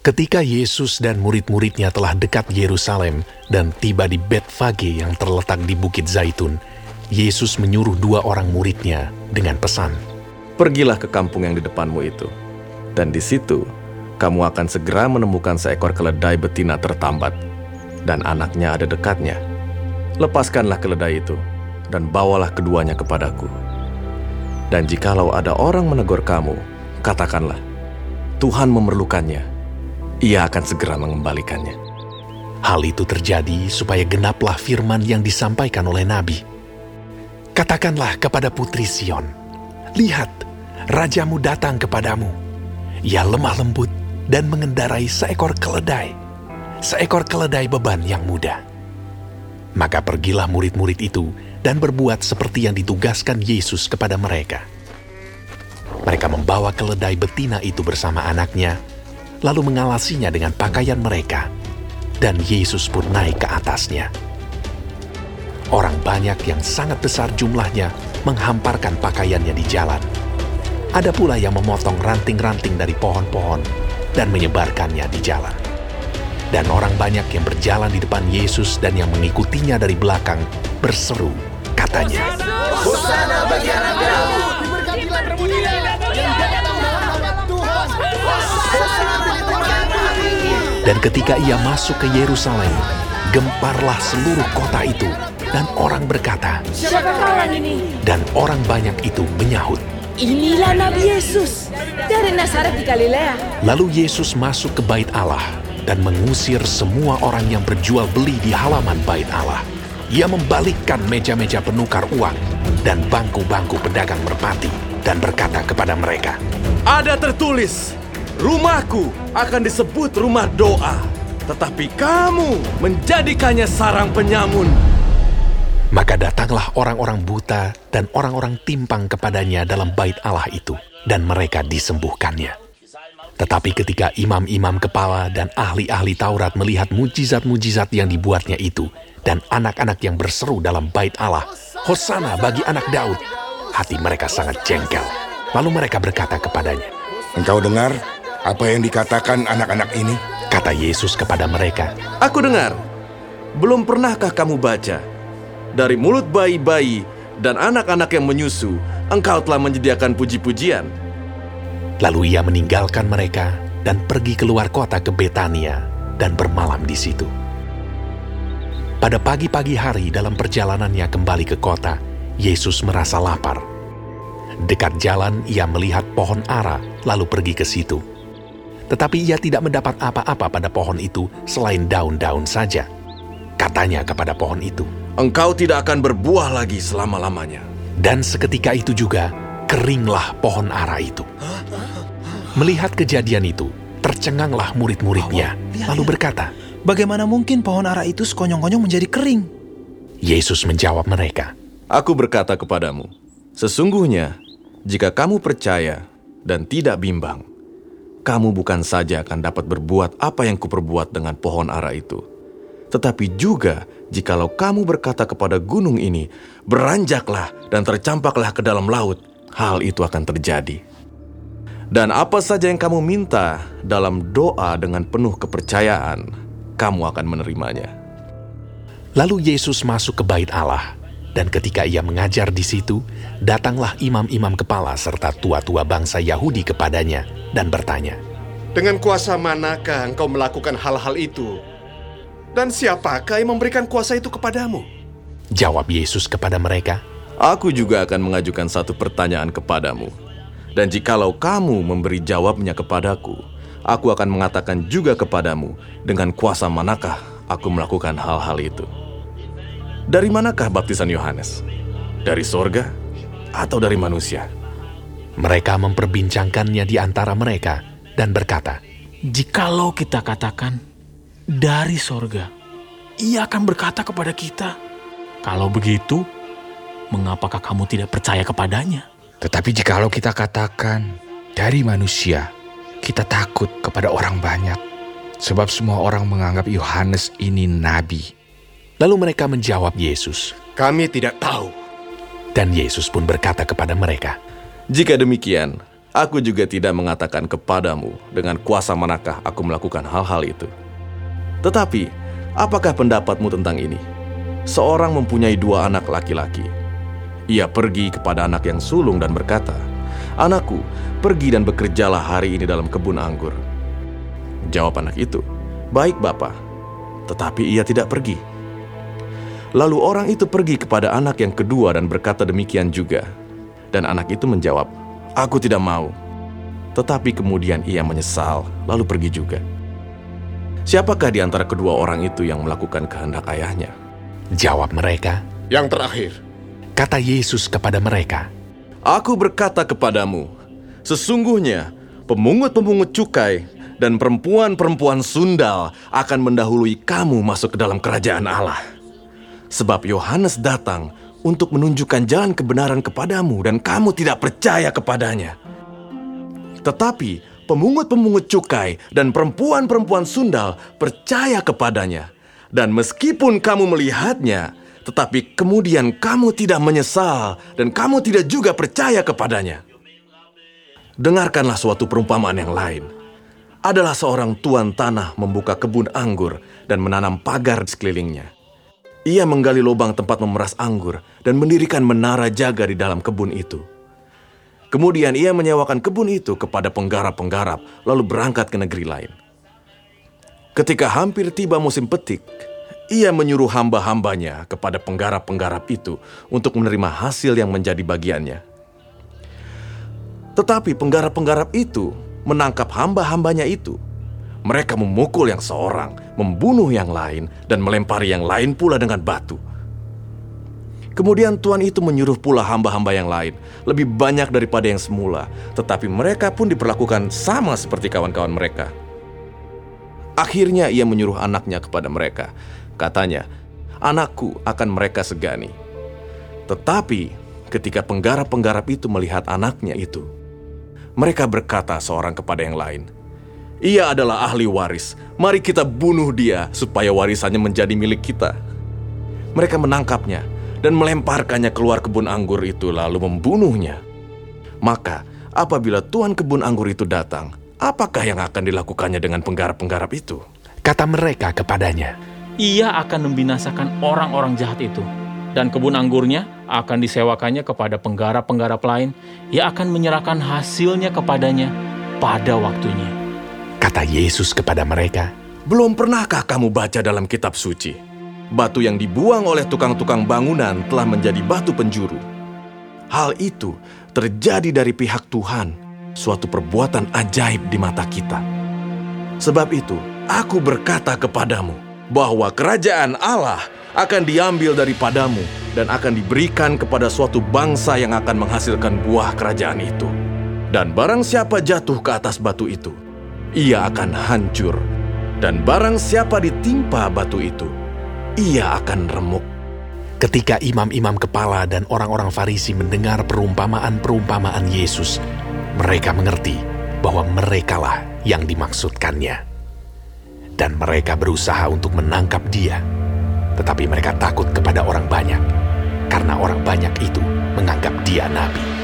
Ketika Yesus dan murid-muridnya telah dekat Yerusalem dan tiba di Betfage yang terletak di Bukit Zaitun, Yesus menyuruh dua orang muridnya dengan pesan, Pergilah ke kampung yang di depanmu itu, dan di situ kamu akan segera menemukan seekor keledai betina tertambat, dan anaknya ada dekatnya. Lepaskanlah keledai itu, dan bawalah keduanya kepadaku. Dan jikalau ada orang menegur kamu, katakanlah, Tuhan memerlukannya, ia akan segera mengembalikannya. Hal itu terjadi supaya genaplah firman yang disampaikan oleh Nabi. Katakanlah kepada putri Sion, Lihat, rajamu datang kepadamu. Ia lemah lembut dan mengendarai seekor keledai, seekor keledai beban yang muda. Maka pergilah murid-murid itu dan berbuat seperti yang ditugaskan Yesus kepada mereka. Mereka membawa keledai betina itu bersama anaknya, lalu mengalasinya dengan pakaian mereka, dan Yesus pun naik ke atasnya. Orang banyak yang sangat besar jumlahnya menghamparkan pakaiannya di jalan. Ada pula yang memotong ranting-ranting dari pohon-pohon dan menyebarkannya di jalan. Dan orang banyak yang berjalan di depan Yesus dan yang mengikutinya dari belakang berseru, katanya, Hosana bagi anak Daud. Dan ketika ia masuk ke Yerusalem, gemparlah seluruh kota itu, dan orang berkata, Siapa orang ini? dan orang banyak itu menyahut. Inilah Nabi Yesus dari Nazaret di Galilea. Lalu Yesus masuk ke bait Allah dan mengusir semua orang yang berjual beli di halaman bait Allah. Ia membalikkan meja-meja penukar uang dan bangku-bangku pedagang merpati dan berkata kepada mereka, Ada tertulis, rumahku akan disebut rumah doa, tetapi kamu menjadikannya sarang penyamun. Maka datanglah orang-orang buta dan orang-orang timpang kepadanya dalam bait Allah itu, dan mereka disembuhkannya. Tetapi ketika imam-imam kepala dan ahli-ahli Taurat melihat mujizat-mujizat yang dibuatnya itu, dan anak-anak yang berseru dalam bait Allah, Hosana bagi anak Daud, hati mereka sangat jengkel. Lalu mereka berkata kepadanya, Engkau dengar apa yang dikatakan anak-anak ini? kata Yesus kepada mereka, Aku dengar, belum pernahkah kamu baca? Dari mulut bayi-bayi dan anak-anak yang menyusu, engkau telah menyediakan puji-pujian. Lalu ia meninggalkan mereka dan pergi keluar kota ke Betania dan bermalam di situ. Pada pagi-pagi hari dalam perjalanannya kembali ke kota, Yesus merasa lapar. Dekat jalan ia melihat pohon ara lalu pergi ke situ. Tetapi ia tidak mendapat apa-apa pada pohon itu selain daun-daun saja. Katanya kepada pohon itu, Engkau tidak akan berbuah lagi selama-lamanya. Dan seketika itu juga keringlah pohon ara itu. Melihat kejadian itu, tercenganglah murid-muridnya, lalu berkata, Bagaimana mungkin pohon ara itu sekonyong-konyong menjadi kering? Yesus menjawab mereka, Aku berkata kepadamu, sesungguhnya jika kamu percaya dan tidak bimbang, kamu bukan saja akan dapat berbuat apa yang kuperbuat dengan pohon ara itu, tetapi juga jikalau kamu berkata kepada gunung ini, beranjaklah dan tercampaklah ke dalam laut, hal itu akan terjadi. Dan apa saja yang kamu minta dalam doa dengan penuh kepercayaan, kamu akan menerimanya. Lalu Yesus masuk ke bait Allah, dan ketika ia mengajar di situ, datanglah imam-imam kepala serta tua-tua bangsa Yahudi kepadanya dan bertanya, Dengan kuasa manakah engkau melakukan hal-hal itu? Dan siapakah yang memberikan kuasa itu kepadamu? Jawab Yesus kepada mereka, Aku juga akan mengajukan satu pertanyaan kepadamu. Dan jikalau kamu memberi jawabnya kepadaku, aku akan mengatakan juga kepadamu dengan kuasa manakah aku melakukan hal-hal itu. Dari manakah baptisan Yohanes? Dari sorga atau dari manusia? mereka memperbincangkannya di antara mereka dan berkata, Jikalau kita katakan dari sorga, ia akan berkata kepada kita, Kalau begitu, mengapakah kamu tidak percaya kepadanya? Tetapi jikalau kita katakan dari manusia, kita takut kepada orang banyak. Sebab semua orang menganggap Yohanes ini nabi. Lalu mereka menjawab Yesus, Kami tidak tahu. dan Yesus pun berkata kepada mereka, Jika demikian, Aku juga tidak mengatakan kepadamu dengan kuasa manakah aku melakukan hal-hal itu. Tetapi, apakah pendapatmu tentang ini? Seorang mempunyai dua anak laki-laki. Ia pergi kepada anak yang sulung dan berkata, Anakku, pergi dan bekerjalah hari ini dalam kebun anggur. Jawab anak itu, Baik Bapa, tetapi ia tidak pergi. Lalu orang itu pergi kepada anak yang kedua dan berkata demikian juga. Dan anak itu menjawab, Aku tidak mau. Tetapi kemudian ia menyesal, lalu pergi juga. Siapakah di antara kedua orang itu yang melakukan kehendak ayahnya? Jawab mereka, Yang terakhir, kata Yesus kepada mereka, Aku berkata kepadamu, sesungguhnya pemungut-pemungut cukai dan perempuan-perempuan sundal akan mendahului kamu masuk ke dalam kerajaan Allah. Sebab Yohanes datang untuk menunjukkan jalan kebenaran kepadamu dan kamu tidak percaya kepadanya. Tetapi pemungut-pemungut cukai dan perempuan-perempuan sundal percaya kepadanya. Dan meskipun kamu melihatnya, tetapi kemudian kamu tidak menyesal dan kamu tidak juga percaya kepadanya. Dengarkanlah suatu perumpamaan yang lain. Adalah seorang tuan tanah membuka kebun anggur dan menanam pagar di sekelilingnya. Ia menggali lubang tempat memeras anggur dan mendirikan menara jaga di dalam kebun itu. Kemudian ia menyewakan kebun itu kepada penggarap-penggarap, lalu berangkat ke negeri lain. Ketika hampir tiba musim petik, ia menyuruh hamba-hambanya kepada penggarap-penggarap itu untuk menerima hasil yang menjadi bagiannya. Tetapi penggarap-penggarap itu menangkap hamba-hambanya itu. Mereka memukul yang seorang, membunuh yang lain, dan melempari yang lain pula dengan batu. Kemudian Tuhan itu menyuruh pula hamba-hamba yang lain, lebih banyak daripada yang semula, tetapi mereka pun diperlakukan sama seperti kawan-kawan mereka. Akhirnya ia menyuruh anaknya kepada mereka. Katanya, anakku akan mereka segani. Tetapi ketika penggarap-penggarap itu melihat anaknya itu, mereka berkata seorang kepada yang lain, ia adalah ahli waris. Mari kita bunuh dia supaya warisannya menjadi milik kita. Mereka menangkapnya dan melemparkannya keluar kebun anggur itu lalu membunuhnya. Maka apabila tuan kebun anggur itu datang, apakah yang akan dilakukannya dengan penggarap-penggarap itu? kata mereka kepadanya, Ia akan membinasakan orang-orang jahat itu. Dan kebun anggurnya akan disewakannya kepada penggarap-penggarap lain. Ia akan menyerahkan hasilnya kepadanya pada waktunya. Kata Yesus kepada mereka, Belum pernahkah kamu baca dalam kitab suci? Batu yang dibuang oleh tukang-tukang bangunan telah menjadi batu penjuru. Hal itu terjadi dari pihak Tuhan, suatu perbuatan ajaib di mata kita. Sebab itu, aku berkata kepadamu bahwa kerajaan Allah akan diambil daripadamu dan akan diberikan kepada suatu bangsa yang akan menghasilkan buah kerajaan itu. Dan barang siapa jatuh ke atas batu itu, ia akan hancur. Dan barang siapa ditimpa batu itu, ia akan remuk. Ketika imam-imam kepala dan orang-orang Farisi mendengar perumpamaan-perumpamaan Yesus, mereka mengerti bahwa merekalah yang dimaksudkannya. Dan mereka berusaha untuk menangkap dia, tetapi mereka takut kepada orang banyak, karena orang banyak itu menganggap dia nabi.